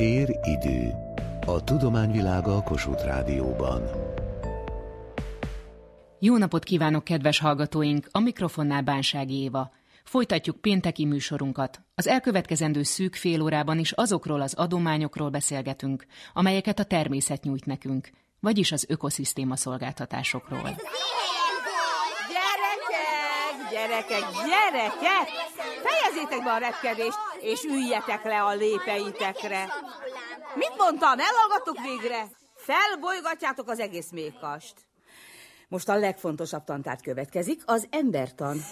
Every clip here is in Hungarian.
Tér-idő. A tudományvilága a Kossuth Rádióban. Jó napot kívánok, kedves hallgatóink! A mikrofonnál Bánsági Éva. Folytatjuk pénteki műsorunkat. Az elkövetkezendő szűk fél órában is azokról az adományokról beszélgetünk, amelyeket a természet nyújt nekünk, vagyis az ökoszisztéma szolgáltatásokról. Gyerekek, gyerekek, gyerekek! Fejezzétek be a repkedést, és üljetek le a lépeitekre. Mit mondtam? Elhallgattok végre? Felbolygatjátok az egész mékast. Most a legfontosabb tantát következik, az embertan.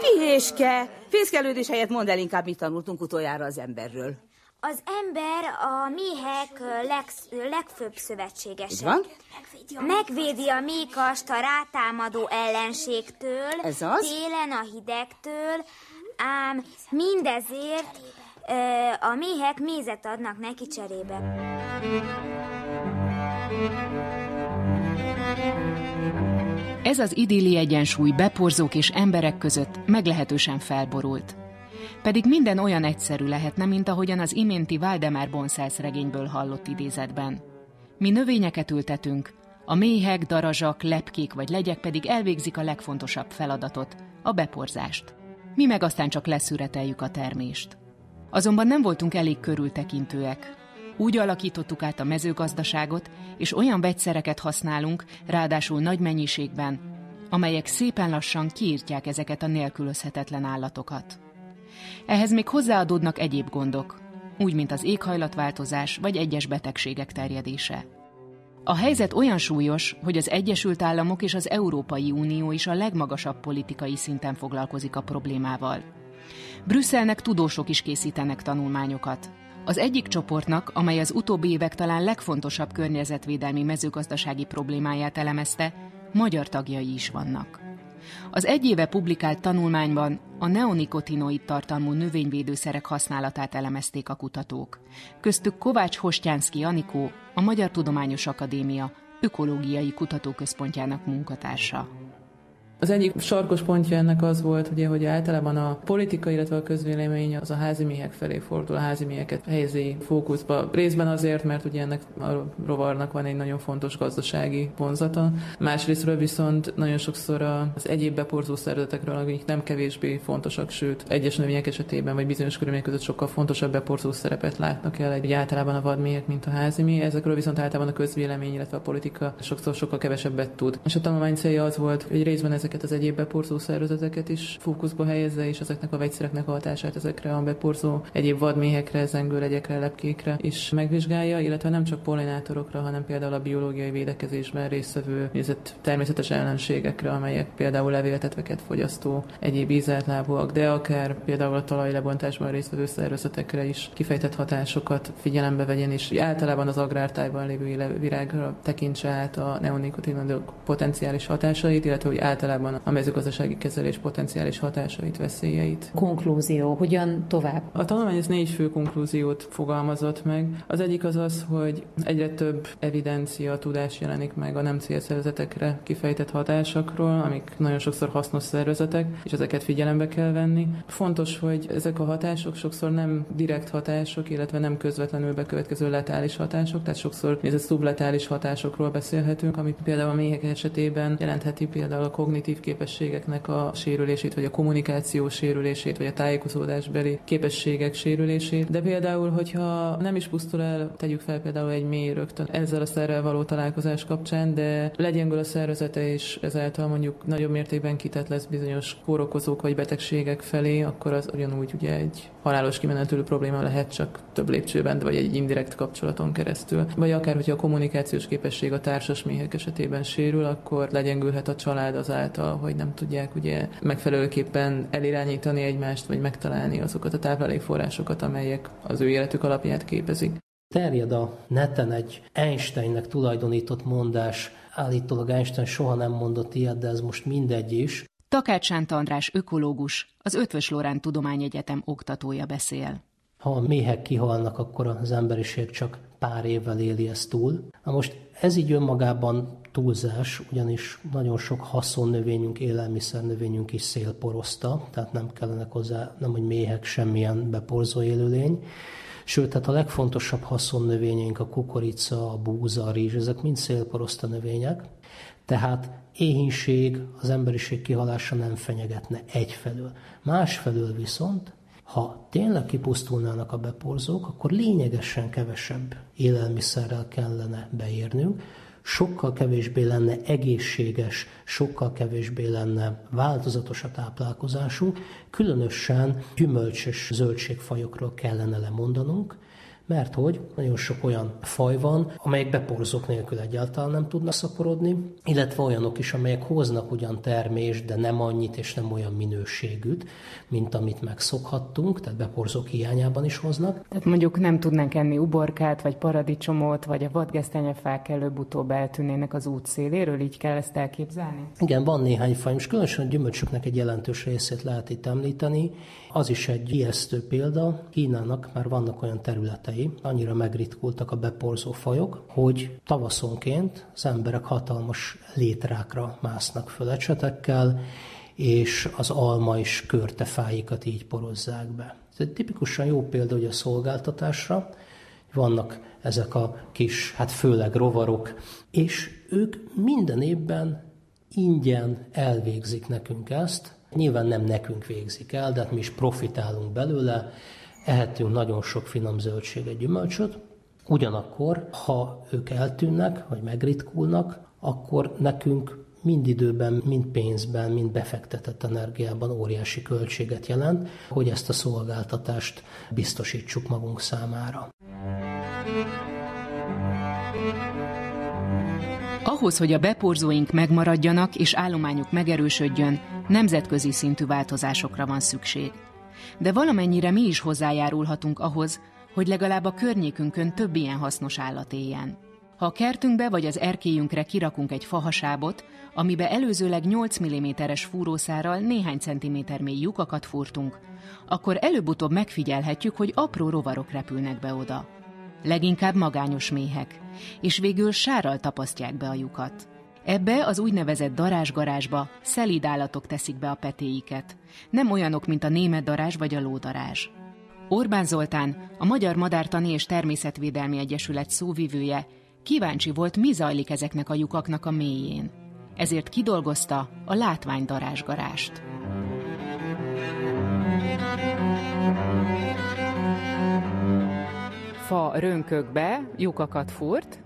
Pihéske! Fészkelődés helyett mondd el inkább, mit tanultunk utoljára az emberről. Az ember a méhek leg, legfőbb szövetségese. van? Megvédi a mékast a rátámadó ellenségtől, Ez az? télen a hidegtől, ám mindezért ö, a méhek mézet adnak neki cserébe. Ez az idilli egyensúly beporzók és emberek között meglehetősen felborult. Pedig minden olyan egyszerű lehetne, mint ahogyan az iménti Valdemar Bonszász regényből hallott idézetben. Mi növényeket ültetünk, a méhek, darazsak, lepkék vagy legyek pedig elvégzik a legfontosabb feladatot, a beporzást. Mi meg aztán csak leszüreteljük a termést. Azonban nem voltunk elég körültekintőek. Úgy alakítottuk át a mezőgazdaságot, és olyan vegyszereket használunk, ráadásul nagy mennyiségben, amelyek szépen lassan kiírtják ezeket a nélkülözhetetlen állatokat. Ehhez még hozzáadódnak egyéb gondok, úgy mint az éghajlatváltozás vagy egyes betegségek terjedése. A helyzet olyan súlyos, hogy az Egyesült Államok és az Európai Unió is a legmagasabb politikai szinten foglalkozik a problémával. Brüsszelnek tudósok is készítenek tanulmányokat. Az egyik csoportnak, amely az utóbbi évek talán legfontosabb környezetvédelmi mezőgazdasági problémáját elemezte, magyar tagjai is vannak. Az egy éve publikált tanulmányban a neonikotinoid tartalmú növényvédőszerek használatát elemezték a kutatók. Köztük Kovács Hostyánszki Anikó, a Magyar Tudományos Akadémia Ökológiai Kutatóközpontjának munkatársa. Az egyik sarkos pontja ennek az volt, ugye, hogy általában a politika, illetve a közvélemény az a házi méhek felé fordul, a házi méheket helyezi fókuszba. Részben azért, mert ugye ennek a rovarnak van egy nagyon fontos gazdasági vonzata. Másrésztről viszont nagyon sokszor az egyéb beporzó szervezetekről, amik nem kevésbé fontosak, sőt, egyes növények esetében, vagy bizonyos körülmények között sokkal fontosabb beporzó szerepet látnak el egy általában a vadméhek, mint a házi méh. Ezekről viszont általában a közvélemény, illetve a politika sokszor sokkal kevesebbet tud. És a tanulmány célja az volt, hogy részben ez ezeket az egyéb beporzó szervezeteket is fókuszba helyezze, és ezeknek a vegyszereknek a hatását ezekre a beporzó egyéb vadméhekre, zengőlegyekre, lepkékre is megvizsgálja, illetve nem csak pollinátorokra, hanem például a biológiai védekezésben résztvevő természetes ellenségekre, amelyek például levéltetveket fogyasztó egyéb ízeltlábúak, de akár például a talajlebontásban résztvevő szervezetekre is kifejtett hatásokat figyelembe vegyen, és általában az agrártájban lévő virágra tekintse át a neonikotinodok potenciális hatásait, illetve hogy általában általában a mezőgazdasági kezelés potenciális hatásait, veszélyeit. Konklúzió, hogyan tovább? A tanulmány ez négy fő konklúziót fogalmazott meg. Az egyik az az, hogy egyre több evidencia, tudás jelenik meg a nem célszervezetekre kifejtett hatásokról, amik nagyon sokszor hasznos szervezetek, és ezeket figyelembe kell venni. Fontos, hogy ezek a hatások sokszor nem direkt hatások, illetve nem közvetlenül bekövetkező letális hatások, tehát sokszor ez a szubletális hatásokról beszélhetünk, ami például a méhek esetében jelentheti például a kognitív kognitív képességeknek a sérülését, vagy a kommunikáció sérülését, vagy a tájékozódásbeli képességek sérülését. De például, hogyha nem is pusztul el, tegyük fel például egy mély rögtön ezzel a szerrel való találkozás kapcsán, de legyengül a szervezete, és ezáltal mondjuk nagyobb mértékben kitett lesz bizonyos kórokozók vagy betegségek felé, akkor az ugyanúgy ugye egy halálos kimenetülő probléma lehet csak több lépcsőben, vagy egy indirekt kapcsolaton keresztül. Vagy akár, hogyha a kommunikációs képesség a társas méhek esetében sérül, akkor legyengülhet a család azáltal, hogy nem tudják ugye megfelelőképpen elirányítani egymást, vagy megtalálni azokat a táplálékforrásokat, amelyek az ő életük alapját képezik. Terjed a neten egy Einsteinnek tulajdonított mondás, állítólag Einstein soha nem mondott ilyet, de ez most mindegy is, Takács Sánt András ökológus, az Ötvös Lorán Tudományegyetem oktatója beszél. Ha a méhek kihalnak, akkor az emberiség csak pár évvel éli ezt túl. Na most ez így önmagában túlzás, ugyanis nagyon sok haszonnövényünk, élelmiszernövényünk is szélporozta, tehát nem kellenek hozzá, nem hogy méhek, semmilyen beporzó élőlény. Sőt, tehát a legfontosabb haszonnövényeink, a kukorica, a búza, a rizs, ezek mind szélporoszta növények. Tehát éhínség, az emberiség kihalása nem fenyegetne egyfelől. Másfelől viszont, ha tényleg kipusztulnának a beporzók, akkor lényegesen kevesebb élelmiszerrel kellene beérnünk, sokkal kevésbé lenne egészséges, sokkal kevésbé lenne változatos a táplálkozásunk, különösen gyümölcs és zöldségfajokról kellene lemondanunk, mert hogy nagyon sok olyan faj van, amelyek beporzók nélkül egyáltalán nem tudnak szaporodni, illetve olyanok is, amelyek hoznak ugyan termést, de nem annyit és nem olyan minőségűt, mint amit megszokhattunk, tehát beporzók hiányában is hoznak. Tehát mondjuk nem tudnánk enni uborkát, vagy paradicsomot, vagy a vadgesztenyefák előbb-utóbb eltűnnének az út széléről, így kell ezt elképzelni? Igen, van néhány faj, most különösen a gyümölcsöknek egy jelentős részét lehet itt említeni. Az is egy ijesztő példa. Kínának már vannak olyan területei, annyira megritkultak a beporzó fajok, hogy tavaszonként az emberek hatalmas létrákra másznak föl és az alma és körtefáikat így porozzák be. Ez egy tipikusan jó példa hogy a szolgáltatásra, vannak ezek a kis, hát főleg rovarok, és ők minden évben ingyen elvégzik nekünk ezt, Nyilván nem nekünk végzik el, de hát mi is profitálunk belőle, ehetünk nagyon sok finom zöldséget, gyümölcsöt, ugyanakkor, ha ők eltűnnek, vagy megritkulnak, akkor nekünk mind időben, mind pénzben, mind befektetett energiában óriási költséget jelent, hogy ezt a szolgáltatást biztosítsuk magunk számára. Ahhoz, hogy a beporzóink megmaradjanak és állományuk megerősödjön, nemzetközi szintű változásokra van szükség. De valamennyire mi is hozzájárulhatunk ahhoz, hogy legalább a környékünkön több ilyen hasznos állat éljen. Ha a kertünkbe vagy az erkélyünkre kirakunk egy fahasábot, amibe előzőleg 8 mm-es fúrószárral néhány centiméter mély lyukakat fúrtunk, akkor előbb-utóbb megfigyelhetjük, hogy apró rovarok repülnek be oda. Leginkább magányos méhek, és végül sárral tapasztják be a lyukat. Ebbe az úgynevezett darázsgarázsba szelíd állatok teszik be a petéiket, nem olyanok, mint a német darázs vagy a lódarázs. Orbán Zoltán, a Magyar Madártani és Természetvédelmi Egyesület szóvivője, kíváncsi volt, mi zajlik ezeknek a lyukaknak a mélyén. Ezért kidolgozta a látványdarázsgarást. Fa rönkökbe lyukakat furt,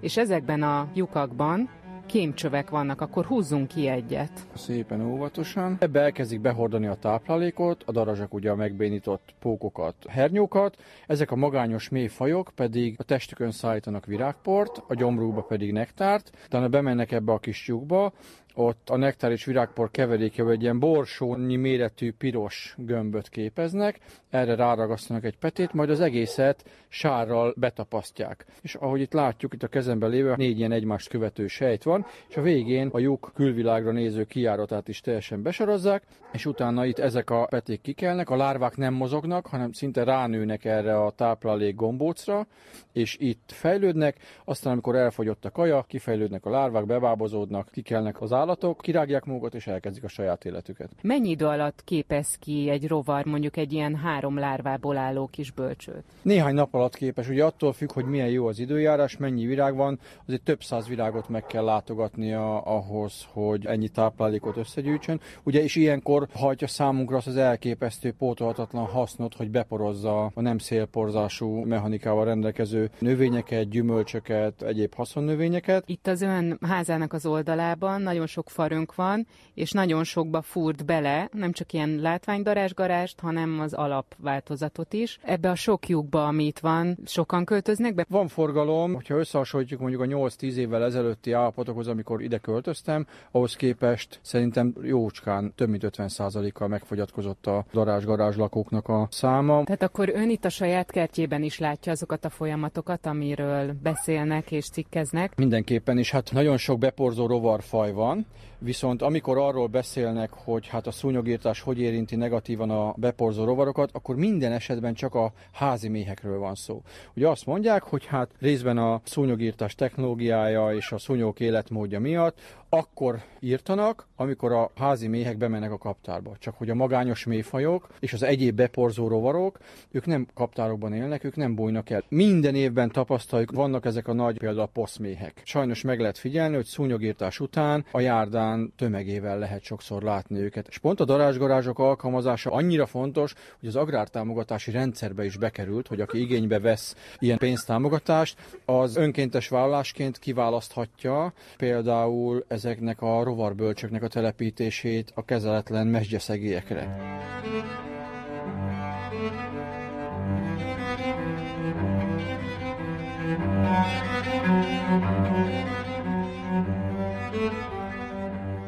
és ezekben a lyukakban kémcsövek vannak, akkor húzzunk ki egyet. Szépen óvatosan. Ebbe elkezdik behordani a táplálékot, a darazsak ugye a megbénított pókokat, hernyókat, ezek a magányos mély fajok pedig a testükön szállítanak virágport, a gyomrúba pedig nektárt, utána bemennek ebbe a kis lyukba, ott a nektár és virágpor keveréke egy ilyen borsónyi méretű piros gömböt képeznek, erre ráragasztanak egy petét, majd az egészet sárral betapasztják. És ahogy itt látjuk, itt a kezemben lévő négy ilyen egymást követő sejt van, és a végén a lyuk külvilágra néző kijáratát is teljesen besorozzák, és utána itt ezek a peték kikelnek, a lárvák nem mozognak, hanem szinte ránőnek erre a táplálék gombócra, és itt fejlődnek, aztán amikor elfogyott a kaja, kifejlődnek a lárvák, bebábozódnak, kikelnek az állatok, kirágják magukat, és elkezdik a saját életüket. Mennyi idő alatt képez ki egy rovar mondjuk egy ilyen három lárvából álló kis bölcsőt? Néhány nap alatt képes, ugye attól függ, hogy milyen jó az időjárás, mennyi virág van, azért több száz virágot meg kell látogatnia ahhoz, hogy ennyi táplálékot összegyűjtsön. Ugye, és ilyenkor hajtja számunkra azt az elképesztő, pótolhatatlan hasznot, hogy beporozza a nem szélporzású mechanikával rendelkező növényeket, gyümölcsöket, egyéb haszonnövényeket. Itt az ön házának az oldalában nagyon sok farönk van, és nagyon sokba fúrt bele, nem csak ilyen látványdarásgarást, hanem az alapváltozatot is. Ebbe a sok lyukba, ami itt van, sokan költöznek be? Van forgalom, hogyha összehasonlítjuk mondjuk a 8-10 évvel ezelőtti állapotokhoz, amikor ide költöztem, ahhoz képest szerintem jócskán több mint 50%-kal megfogyatkozott a darázsgarázs lakóknak a száma. Tehát akkor ön itt a saját kertjében is látja azokat a folyamatokat, amiről beszélnek és cikkeznek? Mindenképpen is, hát nagyon sok beporzó rovarfaj van, Viszont amikor arról beszélnek, hogy hát a szúnyogírtás hogy érinti negatívan a beporzó rovarokat, akkor minden esetben csak a házi méhekről van szó. Ugye azt mondják, hogy hát részben a szúnyogírtás technológiája és a szúnyogok életmódja miatt akkor írtanak, amikor a házi méhek bemennek a kaptárba. Csak hogy a magányos méhfajok és az egyéb beporzó rovarok, ők nem kaptárokban élnek, ők nem bújnak el. Minden évben tapasztaljuk, vannak ezek a nagy például a poszméhek. Sajnos meg lehet figyelni, hogy szúnyogírtás után a járdán tömegével lehet sokszor látni őket. És pont a darázsgarázsok alkalmazása annyira fontos, hogy az agrártámogatási rendszerbe is bekerült, hogy aki igénybe vesz ilyen pénztámogatást, az önkéntes vállásként kiválaszthatja például ez ezeknek a rovarbölcsöknek a telepítését a kezeletlen mesgyeszegélyekre.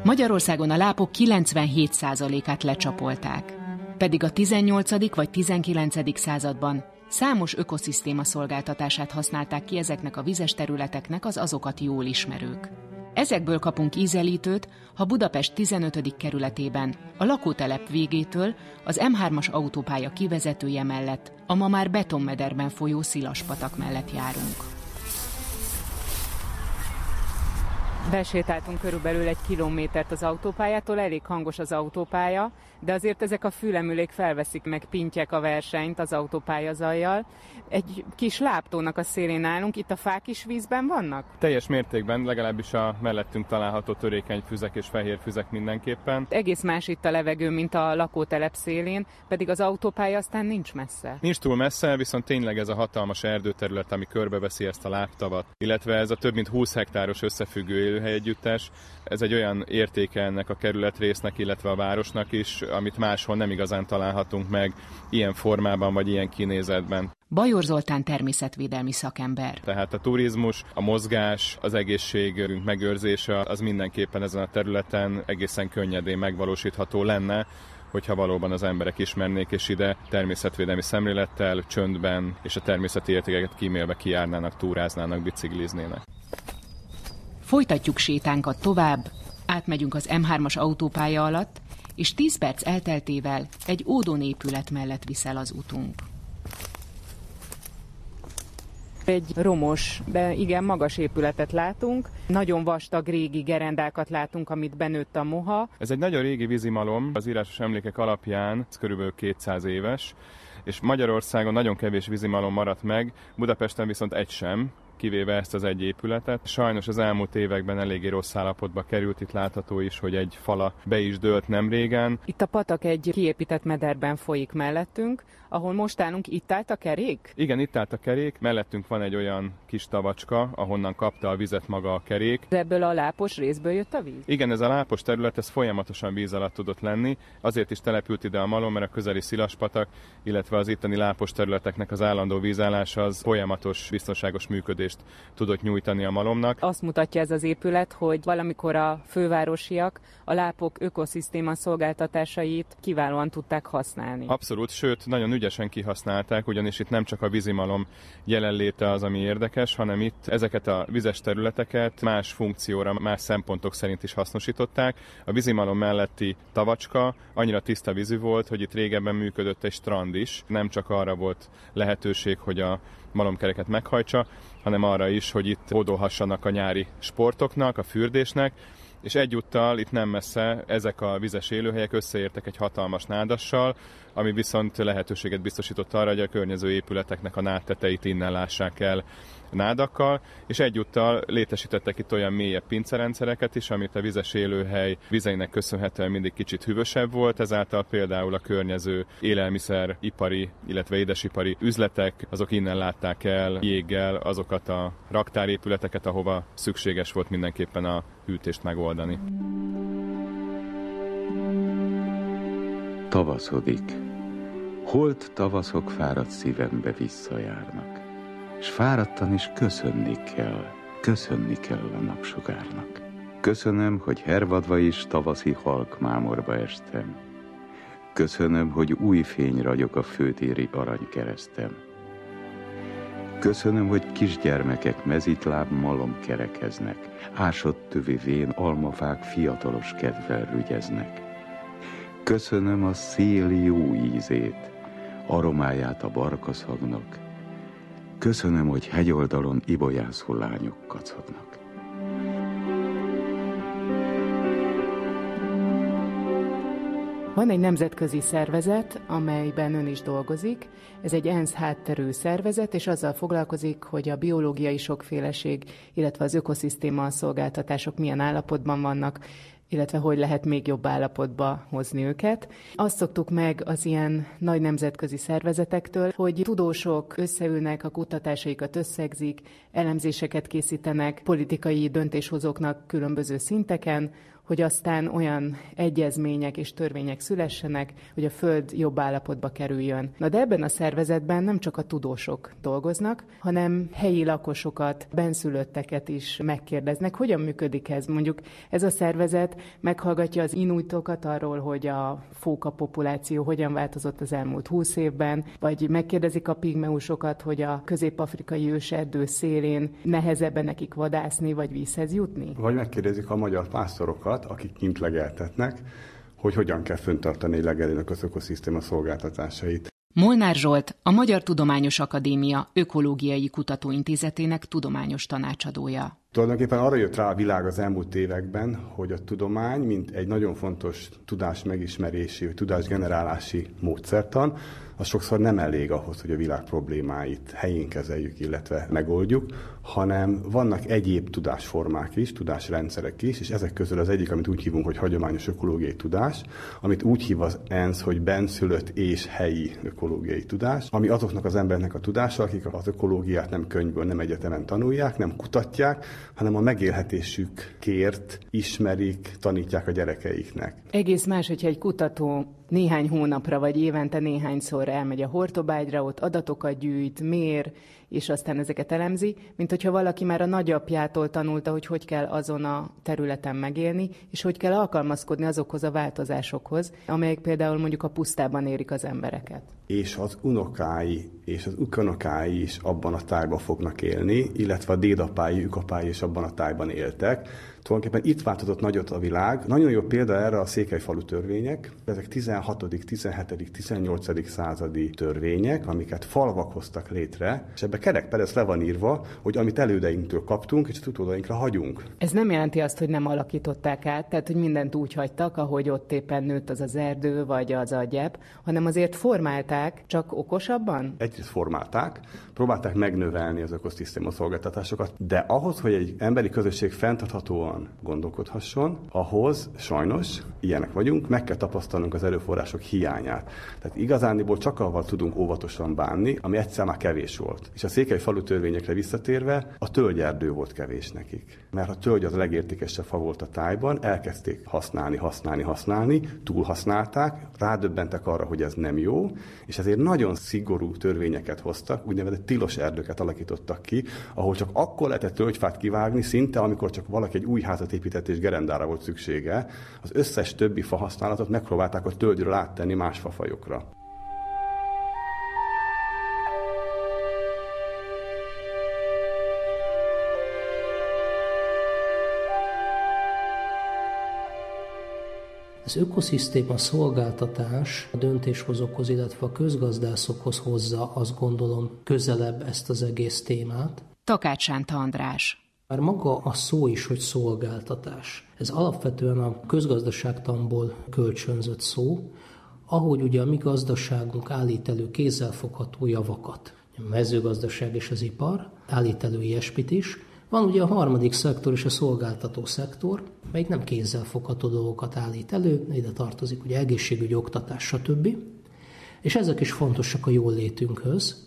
Magyarországon a lápok 97%-át lecsapolták, pedig a 18. vagy 19. században számos ökoszisztéma szolgáltatását használták ki ezeknek a vizes területeknek az azokat jól ismerők. Ezekből kapunk ízelítőt, ha Budapest 15. kerületében, a lakótelep végétől az M3-as autópálya kivezetője mellett, a ma már betonmederben folyó szilaspatak mellett járunk. Besétáltunk körülbelül egy kilométert az autópályától, elég hangos az autópálya, de azért ezek a fülemülék felveszik meg pintyek a versenyt az autópálya zajjal. Egy kis láptónak a szélén állunk, itt a fák is vízben vannak? Teljes mértékben, legalábbis a mellettünk található törékeny füzek és fehér füzek mindenképpen. Egész más itt a levegő, mint a lakótelep szélén, pedig az autópálya aztán nincs messze. Nincs túl messze, viszont tényleg ez a hatalmas erdőterület, ami körbeveszi ezt a láptavat, illetve ez a több mint 20 hektáros összefüggő élőhely együttes, ez egy olyan értéke ennek a kerületrésznek, illetve a városnak is, amit máshol nem igazán találhatunk meg ilyen formában vagy ilyen kinézetben. Bajor Zoltán természetvédelmi szakember. Tehát a turizmus, a mozgás, az egészségünk megőrzése az mindenképpen ezen a területen egészen könnyedén megvalósítható lenne, hogyha valóban az emberek ismernék, és ide természetvédelmi szemlélettel, csöndben és a természeti értékeket kímélve kijárnának, túráznának, bicikliznének. Folytatjuk sétánkat tovább, átmegyünk az M3-as autópálya alatt, és 10 perc elteltével egy ódon épület mellett viszel az utunk. Egy romos, de igen magas épületet látunk. Nagyon vastag régi gerendákat látunk, amit benőtt a moha. Ez egy nagyon régi vízimalom, az írásos emlékek alapján, ez körülbelül 200 éves, és Magyarországon nagyon kevés vízimalom maradt meg, Budapesten viszont egy sem, kivéve ezt az egy épületet. Sajnos az elmúlt években eléggé rossz állapotba került, itt látható is, hogy egy fala be is dőlt nem régen. Itt a patak egy kiépített mederben folyik mellettünk, ahol most állunk, itt állt a kerék? Igen, itt állt a kerék, mellettünk van egy olyan kis tavacska, ahonnan kapta a vizet maga a kerék. Ebből a lápos részből jött a víz? Igen, ez a lápos terület, ez folyamatosan víz alatt tudott lenni, azért is települt ide a malom, mert a közeli szilaspatak, illetve az itteni lápos területeknek az állandó vízállása az folyamatos, biztonságos működést tudott nyújtani a malomnak. Azt mutatja ez az épület, hogy valamikor a fővárosiak a lápok ökoszisztéma szolgáltatásait kiválóan tudták használni. Abszolút, sőt, nagyon ügyesen kihasználták, ugyanis itt nem csak a vízimalom jelenléte az, ami érdekes, hanem itt ezeket a vizes területeket más funkcióra, más szempontok szerint is hasznosították. A vízimalom melletti tavacska annyira tiszta vízű volt, hogy itt régebben működött egy strand is. Nem csak arra volt lehetőség, hogy a malomkereket meghajtsa, hanem arra is, hogy itt hódolhassanak a nyári sportoknak, a fürdésnek, és egyúttal itt nem messze ezek a vizes élőhelyek összeértek egy hatalmas nádassal, ami viszont lehetőséget biztosított arra, hogy a környező épületeknek a nádteteit innen lássák el nádakkal, és egyúttal létesítettek itt olyan mélyebb pincerendszereket is, amit a vizes élőhely vizeinek köszönhetően mindig kicsit hűvösebb volt, ezáltal például a környező élelmiszeripari, illetve édesipari üzletek, azok innen látták el jéggel azokat a raktárépületeket, ahova szükséges volt mindenképpen a hűtést megoldani. Tavaszodik. Holt tavaszok fáradt szívembe visszajárnak. S fáradtan is köszönni kell, köszönni kell a napsugárnak. Köszönöm, hogy hervadva is tavaszi halk mámorba estem. Köszönöm, hogy új fény ragyog a főtéri aranykeresztem. Köszönöm, hogy kisgyermekek mezitláb malom kerekeznek, ásott tövi vén almafák fiatalos kedvel rügyeznek. Köszönöm a szél jó ízét, aromáját a barkaszagnak. Köszönöm, hogy hegyoldalon ibolyászó lányok kacagnak. Van egy nemzetközi szervezet, amelyben ön is dolgozik. Ez egy ENSZ hátterű szervezet, és azzal foglalkozik, hogy a biológiai sokféleség, illetve az ökoszisztéma szolgáltatások milyen állapotban vannak, illetve hogy lehet még jobb állapotba hozni őket. Azt szoktuk meg az ilyen nagy nemzetközi szervezetektől, hogy tudósok összeülnek, a kutatásaikat összegzik, elemzéseket készítenek politikai döntéshozóknak különböző szinteken, hogy aztán olyan egyezmények és törvények szülessenek, hogy a Föld jobb állapotba kerüljön. Na de ebben a szervezetben nem csak a tudósok dolgoznak, hanem helyi lakosokat, benszülötteket is megkérdeznek. Hogyan működik ez? Mondjuk ez a szervezet meghallgatja az inuitokat arról, hogy a fóka populáció hogyan változott az elmúlt húsz évben, vagy megkérdezik a pigmeusokat, hogy a közép-afrikai őserdő szélén nehezebben nekik vadászni, vagy vízhez jutni? Vagy megkérdezik a magyar pásztorokat, azokat, akik kint legeltetnek, hogy hogyan kell föntartani legelőnek az ökoszisztéma szolgáltatásait. Molnár Zsolt, a Magyar Tudományos Akadémia Ökológiai Kutatóintézetének tudományos tanácsadója. Tulajdonképpen arra jött rá a világ az elmúlt években, hogy a tudomány, mint egy nagyon fontos tudás megismerési, vagy tudásgenerálási módszertan, az sokszor nem elég ahhoz, hogy a világ problémáit helyén kezeljük, illetve megoldjuk, hanem vannak egyéb tudásformák is, tudásrendszerek is, és ezek közül az egyik, amit úgy hívunk, hogy hagyományos ökológiai tudás, amit úgy hív az ENSZ, hogy benszülött és helyi ökológiai tudás, ami azoknak az embernek a tudása, akik az ökológiát nem könyvből, nem egyetemen tanulják, nem kutatják, hanem a megélhetésük kért, ismerik, tanítják a gyerekeiknek. Egész más, hogyha egy kutató néhány hónapra vagy évente néhányszor elmegy a hortobágyra, ott adatokat gyűjt, mér, és aztán ezeket elemzi, mint hogyha valaki már a nagyapjától tanulta, hogy hogy kell azon a területen megélni, és hogy kell alkalmazkodni azokhoz a változásokhoz, amelyek például mondjuk a pusztában érik az embereket. És az unokái és az ukonokái is abban a tájban fognak élni, illetve a dédapái, ükapái is abban a tájban éltek, Tulajdonképpen itt változott nagyot a világ. Nagyon jó példa erre a székelyfalu törvények. Ezek 16., 17., 18. századi törvények, amiket falvak hoztak létre, és ebbe kerek perec le van írva, hogy amit elődeinktől kaptunk, és utódainkra hagyunk. Ez nem jelenti azt, hogy nem alakították át, tehát hogy mindent úgy hagytak, ahogy ott éppen nőtt az az erdő, vagy az a gyep, hanem azért formálták, csak okosabban? Egyrészt formálták, próbálták megnövelni az ökoszisztéma szolgáltatásokat, de ahhoz, hogy egy emberi közösség fenntarthatóan jobban gondolkodhasson, ahhoz sajnos, ilyenek vagyunk, meg kell tapasztalnunk az erőforrások hiányát. Tehát igazániból csak avval tudunk óvatosan bánni, ami egyszer már kevés volt. És a székely falu törvényekre visszatérve, a tölgyerdő volt kevés nekik. Mert a tölgy az legértékesebb fa volt a tájban, elkezdték használni, használni, használni, túlhasználták, rádöbbentek arra, hogy ez nem jó, és ezért nagyon szigorú törvényeket hoztak, úgynevezett tilos erdőket alakítottak ki, ahol csak akkor lehetett tölgyfát kivágni, szinte amikor csak valaki egy új házat épített és gerendára volt szüksége, az összes többi fa használatot megpróbálták a tölgyről áttenni más fafajokra. Az ökoszisztéma szolgáltatás a döntéshozókhoz, illetve a közgazdászokhoz hozza, azt gondolom, közelebb ezt az egész témát. Takács Sánta András már maga a szó is, hogy szolgáltatás. Ez alapvetően a közgazdaságtamból kölcsönzött szó, ahogy ugye a mi gazdaságunk állít elő kézzelfogható javakat. A mezőgazdaság és az ipar állít elő ilyesmit is. Van ugye a harmadik szektor és a szolgáltató szektor, melyik nem kézzelfogható dolgokat állít elő, ide tartozik ugye egészségügy, oktatás, stb. És ezek is fontosak a jól létünkhöz,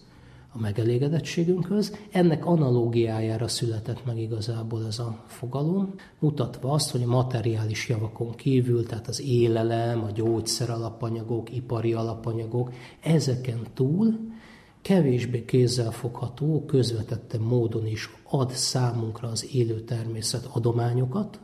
a megelégedettségünkhöz. Ennek analógiájára született meg igazából ez a fogalom, mutatva azt, hogy a materiális javakon kívül, tehát az élelem, a gyógyszer alapanyagok, ipari alapanyagok, ezeken túl kevésbé kézzelfogható, közvetette módon is ad számunkra az élő természet adományokat,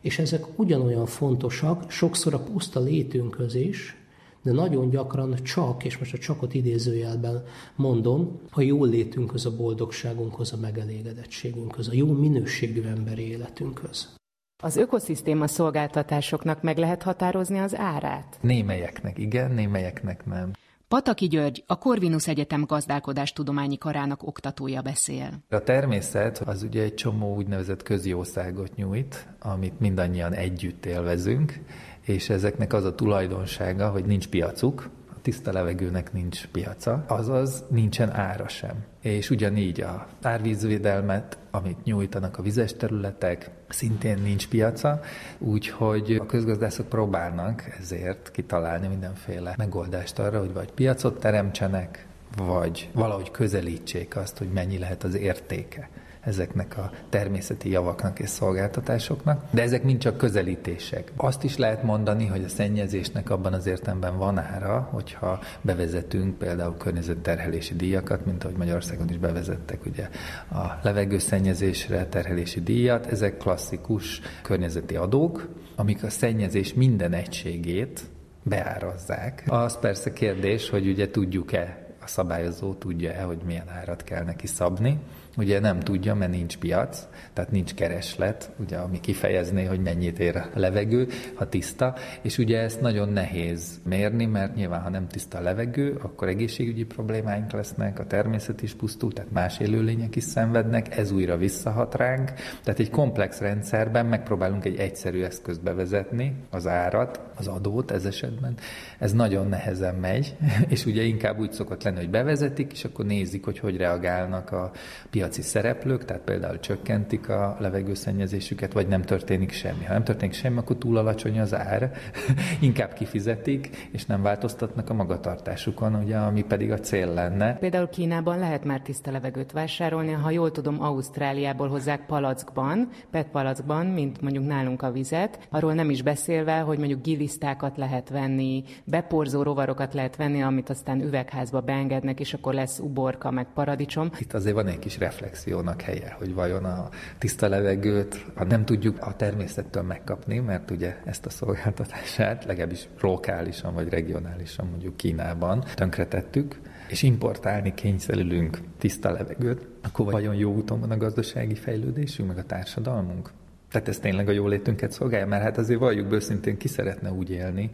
és ezek ugyanolyan fontosak, sokszor a puszta létünkhöz is, de nagyon gyakran csak, és most a csakot idézőjelben mondom, a jól létünkhöz, a boldogságunkhoz, a megelégedettségünkhöz, a jó minőségű emberi életünkhöz. Az ökoszisztéma szolgáltatásoknak meg lehet határozni az árát? Némelyeknek igen, némelyeknek nem. Pataki György, a Corvinus Egyetem gazdálkodástudományi karának oktatója beszél. A természet az ugye egy csomó úgynevezett közjószágot nyújt, amit mindannyian együtt élvezünk, és ezeknek az a tulajdonsága, hogy nincs piacuk, tiszta levegőnek nincs piaca, azaz nincsen ára sem. És ugyanígy a árvízvédelmet, amit nyújtanak a vizes területek, szintén nincs piaca, úgyhogy a közgazdászok próbálnak ezért kitalálni mindenféle megoldást arra, hogy vagy piacot teremtsenek, vagy valahogy közelítsék azt, hogy mennyi lehet az értéke ezeknek a természeti javaknak és szolgáltatásoknak, de ezek mind csak közelítések. Azt is lehet mondani, hogy a szennyezésnek abban az értelemben van ára, hogyha bevezetünk például környezetterhelési díjakat, mint ahogy Magyarországon is bevezettek ugye a levegőszennyezésre terhelési díjat. Ezek klasszikus környezeti adók, amik a szennyezés minden egységét beárazzák. Az persze kérdés, hogy ugye tudjuk-e a szabályozó tudja-e, hogy milyen árat kell neki szabni ugye nem tudja, mert nincs piac, tehát nincs kereslet, ugye, ami kifejezné, hogy mennyit ér a levegő, ha tiszta, és ugye ezt nagyon nehéz mérni, mert nyilván, ha nem tiszta a levegő, akkor egészségügyi problémáink lesznek, a természet is pusztul, tehát más élőlények is szenvednek, ez újra visszahat ránk, tehát egy komplex rendszerben megpróbálunk egy egyszerű eszközt bevezetni, az árat, az adót ez esetben, ez nagyon nehezen megy, és ugye inkább úgy szokott lenni, hogy bevezetik, és akkor nézik, hogy hogy reagálnak a piac piaci szereplők, tehát például csökkentik a levegőszennyezésüket, vagy nem történik semmi. Ha nem történik semmi, akkor túl alacsony az ár, inkább kifizetik, és nem változtatnak a magatartásukon, ugye, ami pedig a cél lenne. Például Kínában lehet már tiszta levegőt vásárolni, ha jól tudom, Ausztráliából hozzák palackban, PET palackban, mint mondjuk nálunk a vizet, arról nem is beszélve, hogy mondjuk gilisztákat lehet venni, beporzó rovarokat lehet venni, amit aztán üvegházba beengednek, és akkor lesz uborka, meg paradicsom. Itt azért van egy kis reflexiónak helye, hogy vajon a tiszta levegőt, ha nem tudjuk a természettől megkapni, mert ugye ezt a szolgáltatását legalábbis lokálisan vagy regionálisan mondjuk Kínában tönkretettük, és importálni kényszerülünk tiszta levegőt, akkor vajon jó úton van a gazdasági fejlődésünk, meg a társadalmunk? Tehát ez tényleg a jólétünket szolgálja, mert hát azért valljuk bőszintén, ki szeretne úgy élni,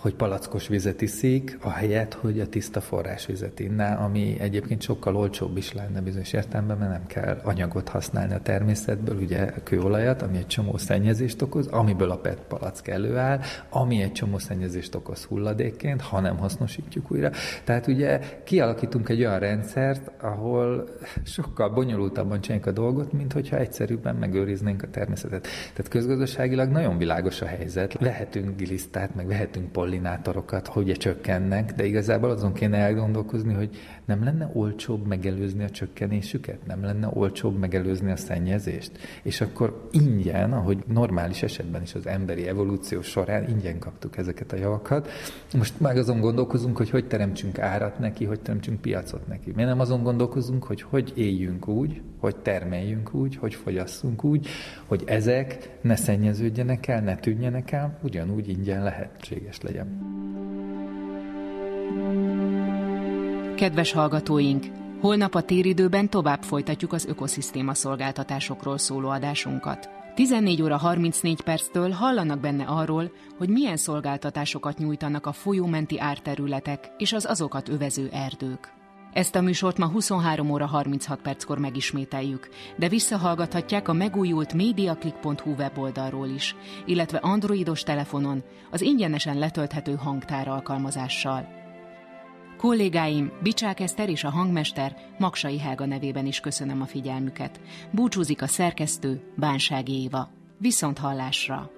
hogy palackos vizet iszik, ahelyett, hogy a tiszta forrásvizet inná, ami egyébként sokkal olcsóbb is lenne bizonyos értelemben, mert nem kell anyagot használni a természetből, ugye a kőolajat, ami egy csomó szennyezést okoz, amiből a PET palack előáll, ami egy csomó szennyezést okoz hulladékként, ha nem hasznosítjuk újra. Tehát ugye kialakítunk egy olyan rendszert, ahol sokkal bonyolultabban csináljuk a dolgot, mint hogyha egyszerűbben megőriznénk a természetet. Tehát közgazdaságilag nagyon világos a helyzet. Vehetünk gilisztát, meg vehetünk pol pollinátorokat, hogy csökkennek, de igazából azon kéne elgondolkozni, hogy nem lenne olcsóbb megelőzni a csökkenésüket, nem lenne olcsóbb megelőzni a szennyezést, és akkor ingyen, ahogy normális esetben is az emberi evolúció során ingyen kaptuk ezeket a javakat. Most már azon gondolkozunk, hogy hogy teremtsünk árat neki, hogy teremtsünk piacot neki. Miért nem azon gondolkozunk, hogy hogy éljünk úgy, hogy termeljünk úgy, hogy fogyasszunk úgy, hogy ezek ne szennyeződjenek el, ne tűnjenek el, ugyanúgy ingyen lehetséges legyen legyen. Kedves hallgatóink! Holnap a téridőben tovább folytatjuk az ökoszisztéma szolgáltatásokról szóló adásunkat. 14 óra 34 perctől hallanak benne arról, hogy milyen szolgáltatásokat nyújtanak a folyómenti árterületek és az azokat övező erdők. Ezt a műsort ma 23 óra 36 perckor megismételjük, de visszahallgathatják a megújult mediaclick.hu weboldalról is, illetve androidos telefonon az ingyenesen letölthető hangtár alkalmazással. Kollégáim, Bicsák Eszter és a hangmester Maksai Helga nevében is köszönöm a figyelmüket. Búcsúzik a szerkesztő Bánsági Éva. Viszont hallásra!